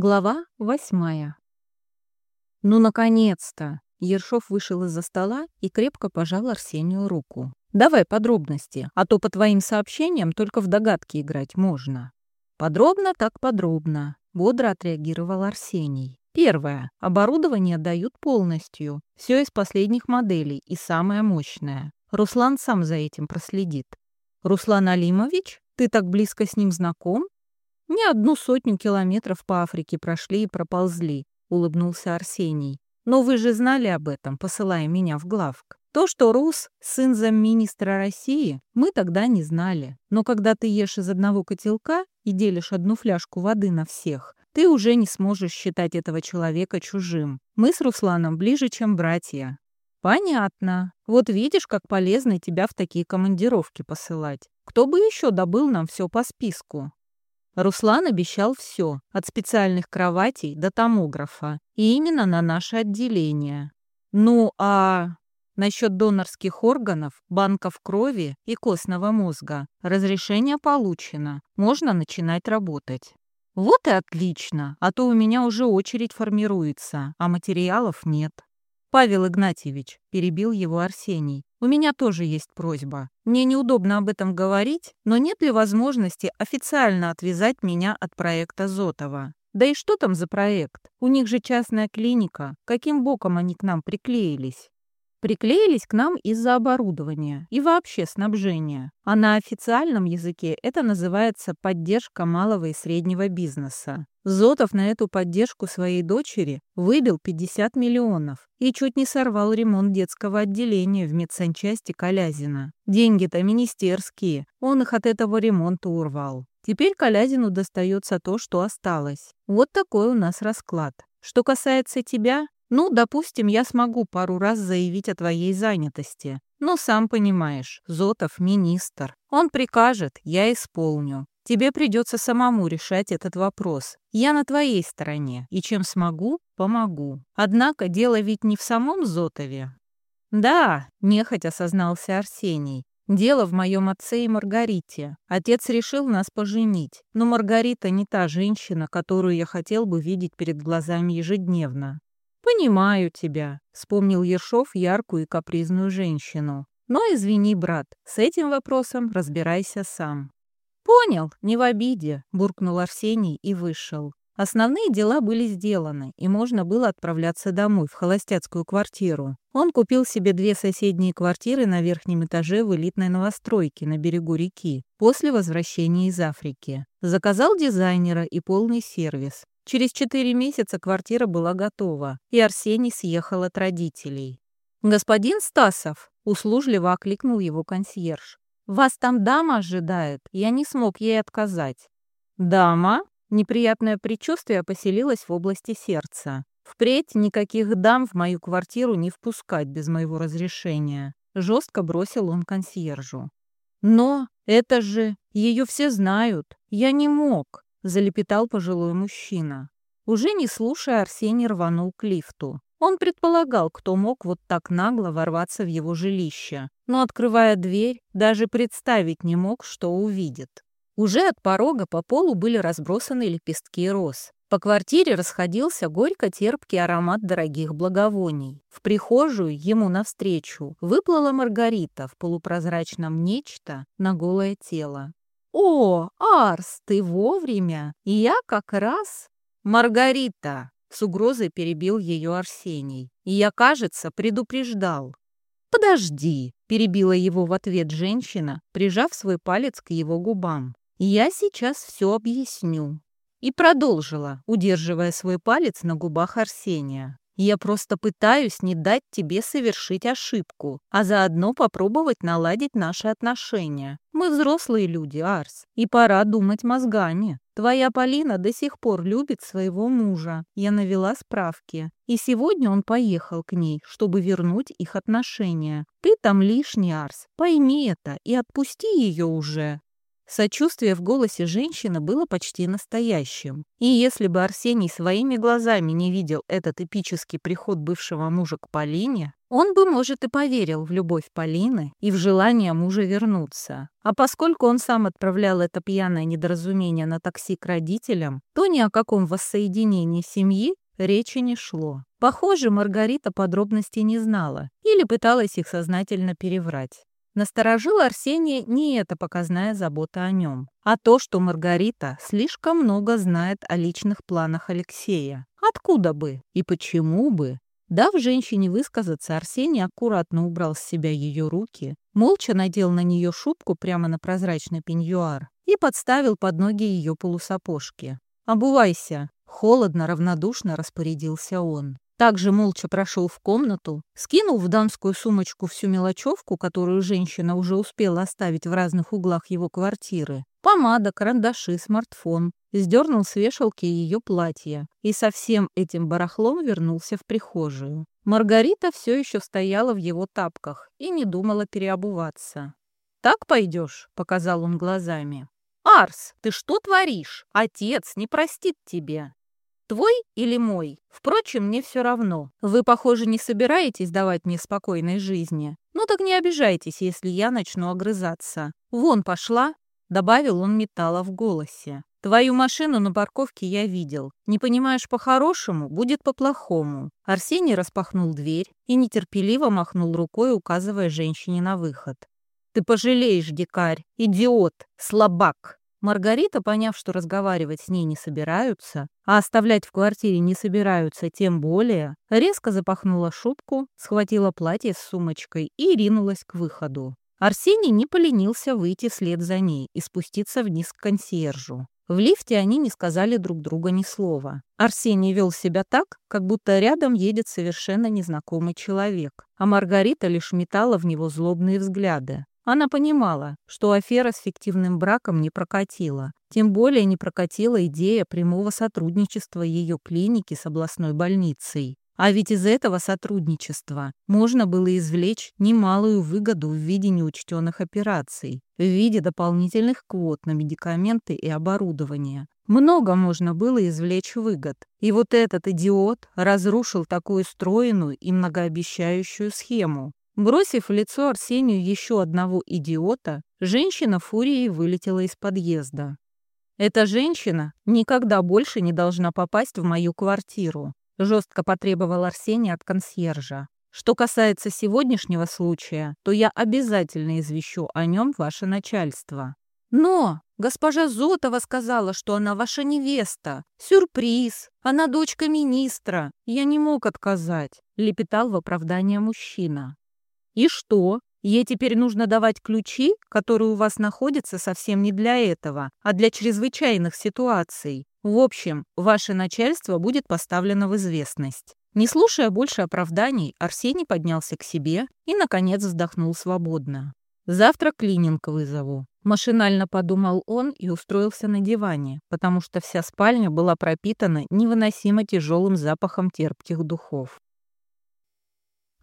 Глава восьмая. Ну, наконец-то! Ершов вышел из-за стола и крепко пожал Арсению руку. «Давай подробности, а то по твоим сообщениям только в догадки играть можно». «Подробно так подробно», — бодро отреагировал Арсений. «Первое. Оборудование дают полностью. Все из последних моделей и самое мощное. Руслан сам за этим проследит». «Руслан Алимович? Ты так близко с ним знаком?» «Не одну сотню километров по Африке прошли и проползли», — улыбнулся Арсений. «Но вы же знали об этом, посылая меня в главк. То, что Рус — сын замминистра России, мы тогда не знали. Но когда ты ешь из одного котелка и делишь одну фляжку воды на всех, ты уже не сможешь считать этого человека чужим. Мы с Русланом ближе, чем братья». «Понятно. Вот видишь, как полезно тебя в такие командировки посылать. Кто бы еще добыл нам все по списку?» Руслан обещал все, от специальных кроватей до томографа, и именно на наше отделение. Ну а насчет донорских органов, банков крови и костного мозга разрешение получено, можно начинать работать. Вот и отлично, а то у меня уже очередь формируется, а материалов нет. Павел Игнатьевич, перебил его Арсений, у меня тоже есть просьба. Мне неудобно об этом говорить, но нет ли возможности официально отвязать меня от проекта Зотова? Да и что там за проект? У них же частная клиника. Каким боком они к нам приклеились? Приклеились к нам из-за оборудования и вообще снабжения. А на официальном языке это называется поддержка малого и среднего бизнеса. Зотов на эту поддержку своей дочери выбил 50 миллионов и чуть не сорвал ремонт детского отделения в медсанчасти Калязина. Деньги-то министерские, он их от этого ремонта урвал. Теперь Калязину достается то, что осталось. Вот такой у нас расклад. Что касается тебя, ну, допустим, я смогу пару раз заявить о твоей занятости. Но сам понимаешь, Зотов министр. Он прикажет, я исполню. Тебе придется самому решать этот вопрос. Я на твоей стороне, и чем смогу, помогу. Однако дело ведь не в самом Зотове. Да, нехотя осознался Арсений. Дело в моем отце и Маргарите. Отец решил нас поженить, но Маргарита не та женщина, которую я хотел бы видеть перед глазами ежедневно. «Понимаю тебя», — вспомнил Ершов яркую и капризную женщину. «Но извини, брат, с этим вопросом разбирайся сам». «Понял, не в обиде», — буркнул Арсений и вышел. Основные дела были сделаны, и можно было отправляться домой, в холостяцкую квартиру. Он купил себе две соседние квартиры на верхнем этаже в элитной новостройке на берегу реки после возвращения из Африки. Заказал дизайнера и полный сервис. Через четыре месяца квартира была готова, и Арсений съехал от родителей. «Господин Стасов!» — услужливо окликнул его консьерж. «Вас там дама ожидает, я не смог ей отказать». «Дама?» Неприятное предчувствие поселилось в области сердца. Впредь никаких дам в мою квартиру не впускать без моего разрешения. Жестко бросил он консьержу. «Но это же... Ее все знают. Я не мог», — залепетал пожилой мужчина. Уже не слушая, Арсений рванул к лифту. Он предполагал, кто мог вот так нагло ворваться в его жилище, но, открывая дверь, даже представить не мог, что увидит. Уже от порога по полу были разбросаны лепестки роз. По квартире расходился горько-терпкий аромат дорогих благовоний. В прихожую ему навстречу выплыла Маргарита в полупрозрачном нечто на голое тело. «О, Арс, ты вовремя! Я как раз...» «Маргарита!» С угрозой перебил ее Арсений. И я, кажется, предупреждал. «Подожди», — перебила его в ответ женщина, прижав свой палец к его губам. «Я сейчас все объясню». И продолжила, удерживая свой палец на губах Арсения. Я просто пытаюсь не дать тебе совершить ошибку, а заодно попробовать наладить наши отношения. Мы взрослые люди, Арс, и пора думать мозгами. Твоя Полина до сих пор любит своего мужа. Я навела справки. И сегодня он поехал к ней, чтобы вернуть их отношения. Ты там лишний, Арс. Пойми это и отпусти ее уже. Сочувствие в голосе женщины было почти настоящим. И если бы Арсений своими глазами не видел этот эпический приход бывшего мужа к Полине, Он бы, может, и поверил в любовь Полины и в желание мужа вернуться. А поскольку он сам отправлял это пьяное недоразумение на такси к родителям, то ни о каком воссоединении семьи речи не шло. Похоже, Маргарита подробностей не знала или пыталась их сознательно переврать. Насторожила Арсения не эта показная забота о нем, а то, что Маргарита слишком много знает о личных планах Алексея. Откуда бы и почему бы? Дав женщине высказаться, Арсений аккуратно убрал с себя ее руки, молча надел на нее шубку прямо на прозрачный пеньюар и подставил под ноги ее полусапожки. «Обувайся!» — холодно, равнодушно распорядился он. Также молча прошел в комнату, скинул в дамскую сумочку всю мелочевку, которую женщина уже успела оставить в разных углах его квартиры. Помада, карандаши, смартфон. Сдернул с вешалки ее платье и со всем этим барахлом вернулся в прихожую. Маргарита все еще стояла в его тапках и не думала переобуваться. «Так пойдешь?» — показал он глазами. «Арс, ты что творишь? Отец не простит тебе!» Твой или мой? Впрочем, мне все равно. Вы, похоже, не собираетесь давать мне спокойной жизни. Ну так не обижайтесь, если я начну огрызаться. Вон пошла, добавил он металла в голосе. Твою машину на парковке я видел. Не понимаешь по-хорошему, будет по-плохому. Арсений распахнул дверь и нетерпеливо махнул рукой, указывая женщине на выход. Ты пожалеешь, дикарь, идиот, слабак. Маргарита, поняв, что разговаривать с ней не собираются, а оставлять в квартире не собираются тем более, резко запахнула шубку, схватила платье с сумочкой и ринулась к выходу. Арсений не поленился выйти вслед за ней и спуститься вниз к консьержу. В лифте они не сказали друг друга ни слова. Арсений вел себя так, как будто рядом едет совершенно незнакомый человек, а Маргарита лишь метала в него злобные взгляды. Она понимала, что афера с фиктивным браком не прокатила. Тем более не прокатила идея прямого сотрудничества ее клиники с областной больницей. А ведь из этого сотрудничества можно было извлечь немалую выгоду в виде неучтенных операций, в виде дополнительных квот на медикаменты и оборудование. Много можно было извлечь выгод. И вот этот идиот разрушил такую стройную и многообещающую схему. Бросив в лицо Арсению еще одного идиота, женщина фурией вылетела из подъезда. «Эта женщина никогда больше не должна попасть в мою квартиру», жестко потребовал Арсений от консьержа. «Что касается сегодняшнего случая, то я обязательно извещу о нем ваше начальство». «Но госпожа Зотова сказала, что она ваша невеста. Сюрприз. Она дочка министра. Я не мог отказать», — лепетал в оправдание мужчина. И что? Ей теперь нужно давать ключи, которые у вас находятся совсем не для этого, а для чрезвычайных ситуаций. В общем, ваше начальство будет поставлено в известность. Не слушая больше оправданий, Арсений поднялся к себе и, наконец, вздохнул свободно. «Завтра клининг вызову», – машинально подумал он и устроился на диване, потому что вся спальня была пропитана невыносимо тяжелым запахом терпких духов.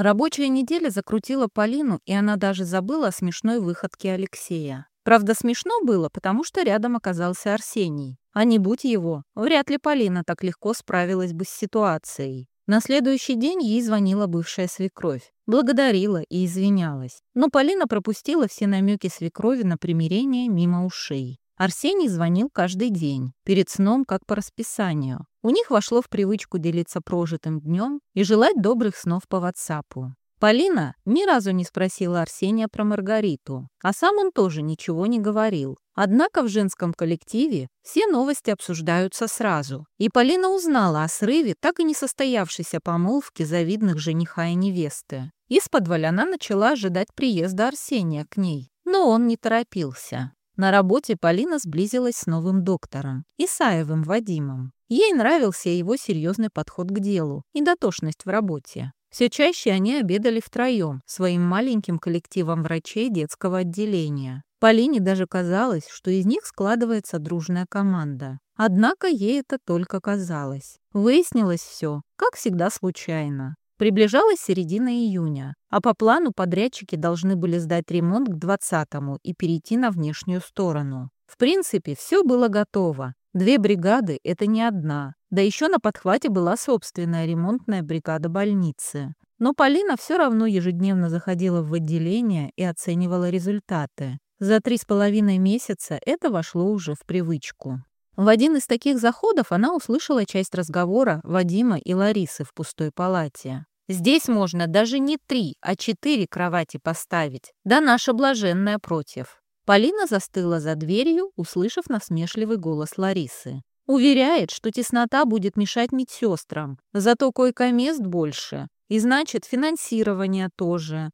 Рабочая неделя закрутила Полину, и она даже забыла о смешной выходке Алексея. Правда, смешно было, потому что рядом оказался Арсений. А не будь его, вряд ли Полина так легко справилась бы с ситуацией. На следующий день ей звонила бывшая свекровь, благодарила и извинялась. Но Полина пропустила все намеки свекрови на примирение мимо ушей. Арсений звонил каждый день, перед сном как по расписанию. У них вошло в привычку делиться прожитым днем и желать добрых снов по WhatsApp. Полина ни разу не спросила Арсения про Маргариту, а сам он тоже ничего не говорил. Однако в женском коллективе все новости обсуждаются сразу, и Полина узнала о срыве так и не состоявшейся помолвки завидных жениха и невесты. Из-под она начала ожидать приезда Арсения к ней, но он не торопился. На работе Полина сблизилась с новым доктором, Исаевым Вадимом. Ей нравился его серьезный подход к делу и дотошность в работе. Все чаще они обедали втроем, своим маленьким коллективом врачей детского отделения. Полине даже казалось, что из них складывается дружная команда. Однако ей это только казалось. Выяснилось все, как всегда, случайно. Приближалась середина июня, а по плану подрядчики должны были сдать ремонт к 20-му и перейти на внешнюю сторону. В принципе, все было готово. Две бригады – это не одна. Да еще на подхвате была собственная ремонтная бригада больницы. Но Полина все равно ежедневно заходила в отделение и оценивала результаты. За три с половиной месяца это вошло уже в привычку. В один из таких заходов она услышала часть разговора Вадима и Ларисы в пустой палате. «Здесь можно даже не три, а четыре кровати поставить. Да наша блаженная против». Полина застыла за дверью, услышав насмешливый голос Ларисы. Уверяет, что теснота будет мешать медсестрам, зато койко-мест больше, и значит финансирование тоже.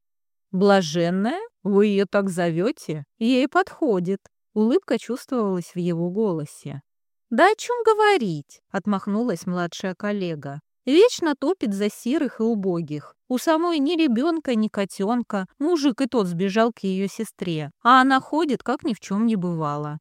Блаженная? Вы ее так зовете? Ей подходит. Улыбка чувствовалась в его голосе. «Да о чем говорить?» — отмахнулась младшая коллега. «Вечно топит за сирых и убогих. У самой ни ребенка, ни котенка. Мужик и тот сбежал к ее сестре. А она ходит, как ни в чем не бывало».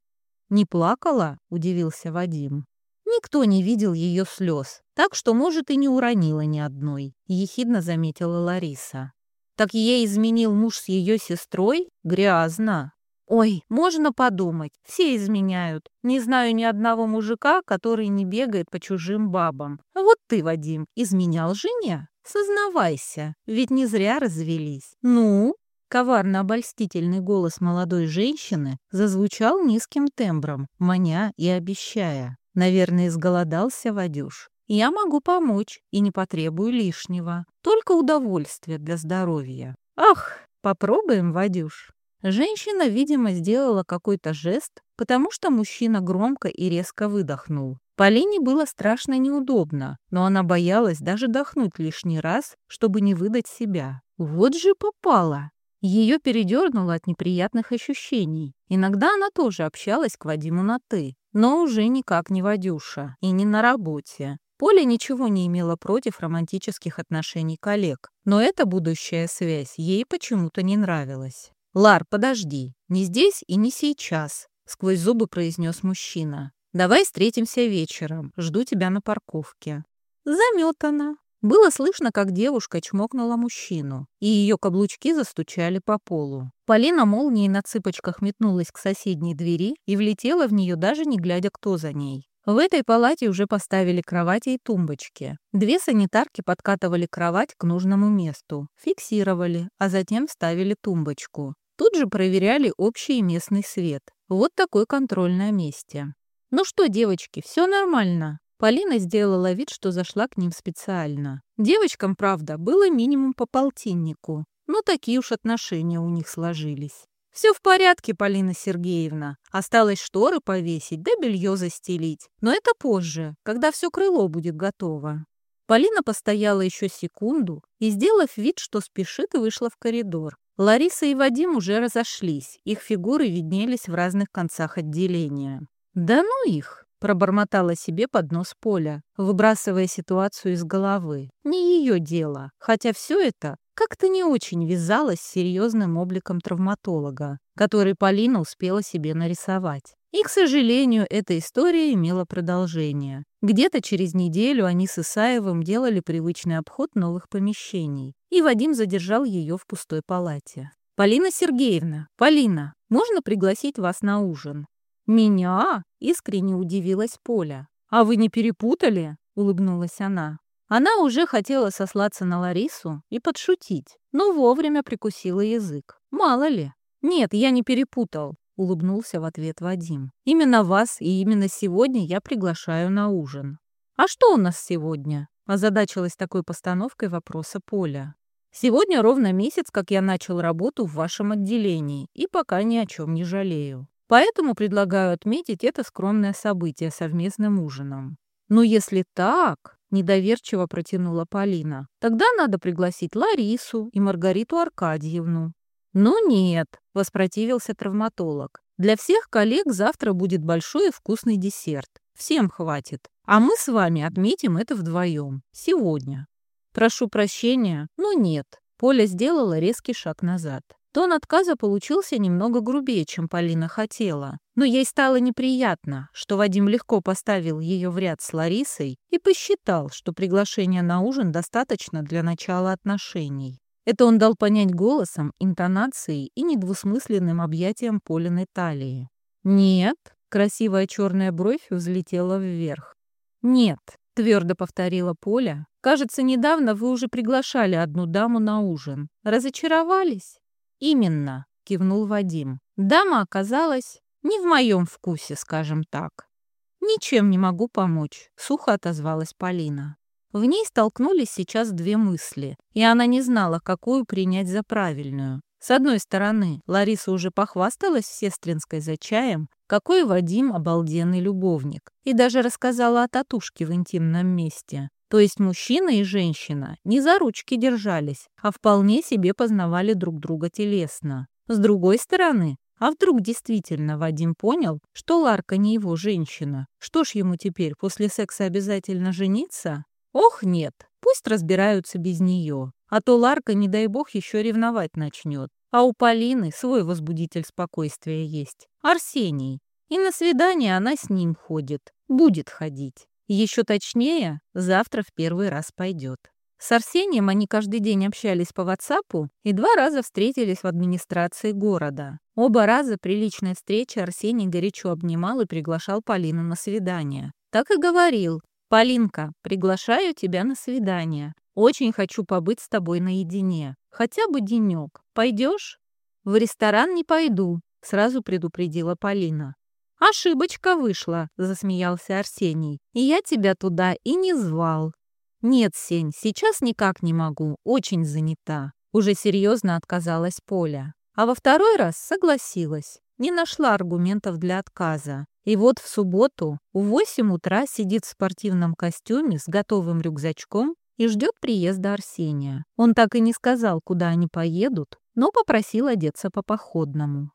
«Не плакала?» — удивился Вадим. Никто не видел ее слез, так что, может, и не уронила ни одной, — ехидно заметила Лариса. Так ей изменил муж с ее сестрой? Грязно. Ой, можно подумать, все изменяют. Не знаю ни одного мужика, который не бегает по чужим бабам. Вот ты, Вадим, изменял жене? Сознавайся, ведь не зря развелись. Ну? Коварно-обольстительный голос молодой женщины зазвучал низким тембром, маня и обещая. Наверное, изголодался Вадюш. Я могу помочь и не потребую лишнего. Только удовольствие для здоровья. Ах, попробуем, Вадюш. Женщина, видимо, сделала какой-то жест, потому что мужчина громко и резко выдохнул. Полине было страшно неудобно, но она боялась даже дохнуть лишний раз, чтобы не выдать себя. Вот же попала! Ее передернуло от неприятных ощущений. Иногда она тоже общалась к Вадиму на «ты», но уже никак не Вадюша и не на работе. Поля ничего не имела против романтических отношений коллег, но эта будущая связь ей почему-то не нравилась. «Лар, подожди, не здесь и не сейчас», — сквозь зубы произнес мужчина. «Давай встретимся вечером, жду тебя на парковке». Заметана. Было слышно, как девушка чмокнула мужчину, и ее каблучки застучали по полу. Полина молнией на цыпочках метнулась к соседней двери и влетела в нее, даже не глядя, кто за ней. В этой палате уже поставили кровати и тумбочки. Две санитарки подкатывали кровать к нужному месту, фиксировали, а затем ставили тумбочку. Тут же проверяли общий местный свет. Вот такой контроль на месте. «Ну что, девочки, все нормально?» Полина сделала вид, что зашла к ним специально. Девочкам, правда, было минимум по полтиннику, но такие уж отношения у них сложились. «Все в порядке, Полина Сергеевна. Осталось шторы повесить, да белье застелить. Но это позже, когда все крыло будет готово». Полина постояла еще секунду и, сделав вид, что спешит, вышла в коридор. Лариса и Вадим уже разошлись, их фигуры виднелись в разных концах отделения. «Да ну их!» — пробормотала себе под нос Поля, выбрасывая ситуацию из головы. Не ее дело, хотя все это как-то не очень вязалось с серьезным обликом травматолога, который Полина успела себе нарисовать. И, к сожалению, эта история имела продолжение. Где-то через неделю они с Исаевым делали привычный обход новых помещений, и Вадим задержал ее в пустой палате. «Полина Сергеевна, Полина, можно пригласить вас на ужин?» «Меня?» — искренне удивилась Поля. «А вы не перепутали?» — улыбнулась она. Она уже хотела сослаться на Ларису и подшутить, но вовремя прикусила язык. Мало ли. «Нет, я не перепутал. — улыбнулся в ответ Вадим. «Именно вас и именно сегодня я приглашаю на ужин». «А что у нас сегодня?» — озадачилась такой постановкой вопроса Поля. «Сегодня ровно месяц, как я начал работу в вашем отделении, и пока ни о чем не жалею. Поэтому предлагаю отметить это скромное событие совместным ужином». «Ну, если так...» — недоверчиво протянула Полина. «Тогда надо пригласить Ларису и Маргариту Аркадьевну. «Ну нет», — воспротивился травматолог. «Для всех коллег завтра будет большой и вкусный десерт. Всем хватит. А мы с вами отметим это вдвоем. Сегодня». «Прошу прощения, но нет». Поля сделала резкий шаг назад. Тон отказа получился немного грубее, чем Полина хотела. Но ей стало неприятно, что Вадим легко поставил ее в ряд с Ларисой и посчитал, что приглашения на ужин достаточно для начала отношений. Это он дал понять голосом, интонацией и недвусмысленным объятием Полиной талии. «Нет», — красивая черная бровь взлетела вверх. «Нет», — твердо повторила Поля, Кажется, недавно вы уже приглашали одну даму на ужин. Разочаровались? Именно, кивнул Вадим. Дама оказалась не в моем вкусе, скажем так. Ничем не могу помочь, сухо отозвалась Полина. В ней столкнулись сейчас две мысли, и она не знала, какую принять за правильную. С одной стороны, Лариса уже похвасталась Сестринской за чаем, какой Вадим обалденный любовник, и даже рассказала о татушке в интимном месте. То есть мужчина и женщина не за ручки держались, а вполне себе познавали друг друга телесно. С другой стороны, а вдруг действительно Вадим понял, что Ларка не его женщина? Что ж ему теперь после секса обязательно жениться? Ох, нет, пусть разбираются без нее. А то Ларка, не дай бог, еще ревновать начнет. А у Полины свой возбудитель спокойствия есть. Арсений. И на свидание она с ним ходит. Будет ходить. Еще точнее, завтра в первый раз пойдет. С Арсением они каждый день общались по WhatsApp и два раза встретились в администрации города. Оба раза при личной встрече Арсений горячо обнимал и приглашал Полину на свидание. Так и говорил, «Полинка, приглашаю тебя на свидание. Очень хочу побыть с тобой наедине. Хотя бы денек. Пойдешь?» «В ресторан не пойду», — сразу предупредила Полина. «Ошибочка вышла», — засмеялся Арсений. «И я тебя туда и не звал». «Нет, Сень, сейчас никак не могу. Очень занята». Уже серьезно отказалась Поля. А во второй раз согласилась. Не нашла аргументов для отказа. И вот в субботу в 8 утра сидит в спортивном костюме с готовым рюкзачком и ждет приезда Арсения. Он так и не сказал, куда они поедут, но попросил одеться по походному.